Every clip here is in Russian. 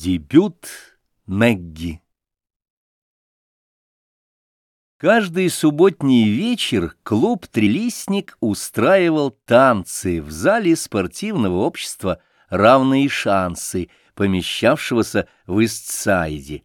Дебют Мэгги Каждый субботний вечер клуб «Трилистник» устраивал танцы в зале спортивного общества «Равные шансы», помещавшегося в Истсайде.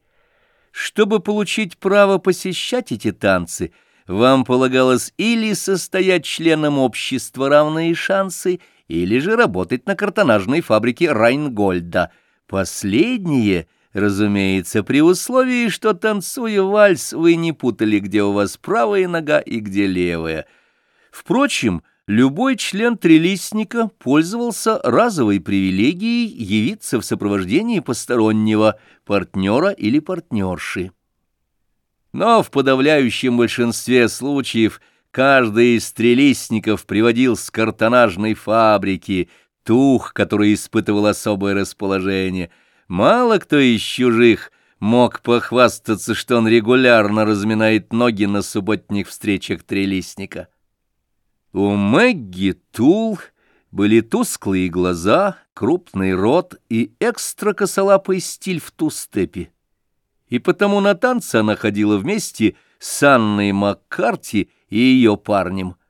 Чтобы получить право посещать эти танцы, вам полагалось или состоять членом общества «Равные шансы», или же работать на картонажной фабрике Райнгольда — Последнее, разумеется, при условии, что, танцуя вальс, вы не путали, где у вас правая нога и где левая. Впрочем, любой член трилистника пользовался разовой привилегией явиться в сопровождении постороннего партнера или партнерши. Но в подавляющем большинстве случаев каждый из трилистников приводил с картонажной фабрики – тух, который испытывал особое расположение. Мало кто из чужих мог похвастаться, что он регулярно разминает ноги на субботних встречах трелистника. У Мэгги Тул были тусклые глаза, крупный рот и экстра косолапый стиль в ту-степе. И потому на танцы она ходила вместе с Анной Маккарти и ее парнем —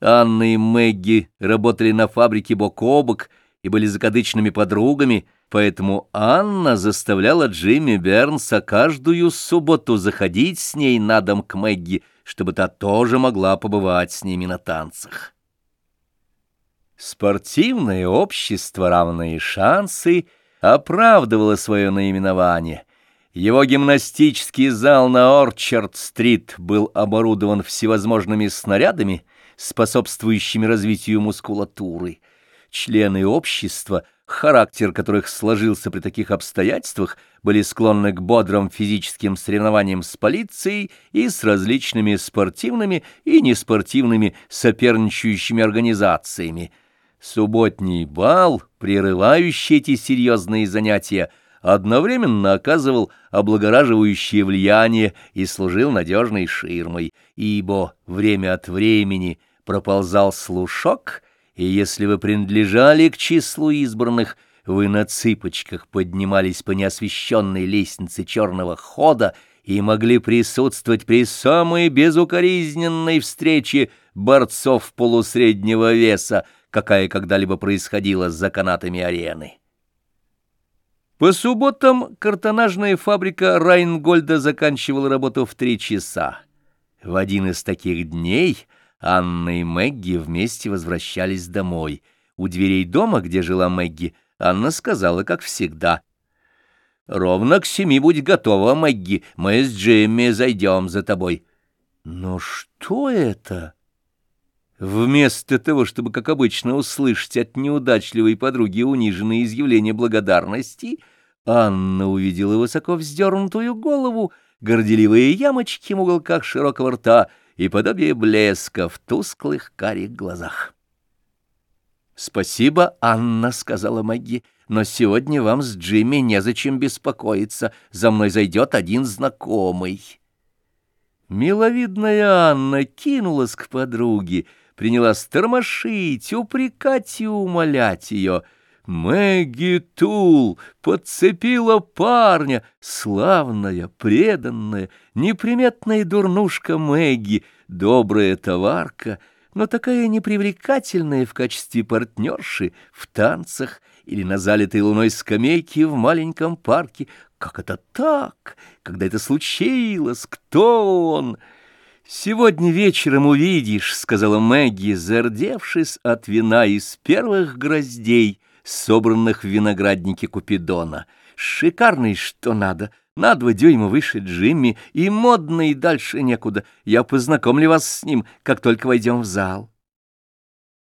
Анна и Мэгги работали на фабрике бок о бок и были закадычными подругами, поэтому Анна заставляла Джимми Бернса каждую субботу заходить с ней на дом к Мэгги, чтобы та тоже могла побывать с ними на танцах. Спортивное общество «Равные шансы» оправдывало свое наименование. Его гимнастический зал на Орчард-стрит был оборудован всевозможными снарядами — способствующими развитию мускулатуры. Члены общества, характер которых сложился при таких обстоятельствах, были склонны к бодрым физическим соревнованиям с полицией и с различными спортивными и неспортивными соперничающими организациями. Субботний бал, прерывающий эти серьезные занятия, одновременно оказывал облагораживающее влияние и служил надежной ширмой, ибо время от времени – проползал слушок, и если вы принадлежали к числу избранных, вы на цыпочках поднимались по неосвещенной лестнице черного хода и могли присутствовать при самой безукоризненной встрече борцов полусреднего веса, какая когда-либо происходила за канатами арены. По субботам картонажная фабрика Райнгольда заканчивала работу в три часа. В один из таких дней — Анна и Мэгги вместе возвращались домой. У дверей дома, где жила Мэгги, Анна сказала, как всегда. «Ровно к семи будь готова, Мэгги, мы с Джимми зайдем за тобой». «Но что это?» Вместо того, чтобы, как обычно, услышать от неудачливой подруги униженные изъявления благодарности, Анна увидела высоко вздернутую голову, горделивые ямочки в уголках широкого рта — и подобие блеска в тусклых карих глазах. «Спасибо, Анна», — сказала Мэгги, — «но сегодня вам с Джимми незачем беспокоиться. За мной зайдет один знакомый». Миловидная Анна кинулась к подруге, принялась тормошить, упрекать и умолять ее — Мэгги Тул подцепила парня, славная, преданная, неприметная дурнушка Мэгги, добрая товарка, но такая непривлекательная в качестве партнерши в танцах или на залитой луной скамейке в маленьком парке. Как это так? Когда это случилось? Кто он? «Сегодня вечером увидишь», — сказала Мэгги, зардевшись от вина из первых гроздей — собранных в винограднике Купидона. Шикарный, что надо, на два дюйма выше Джимми, и модный дальше некуда. Я познакомлю вас с ним, как только войдем в зал.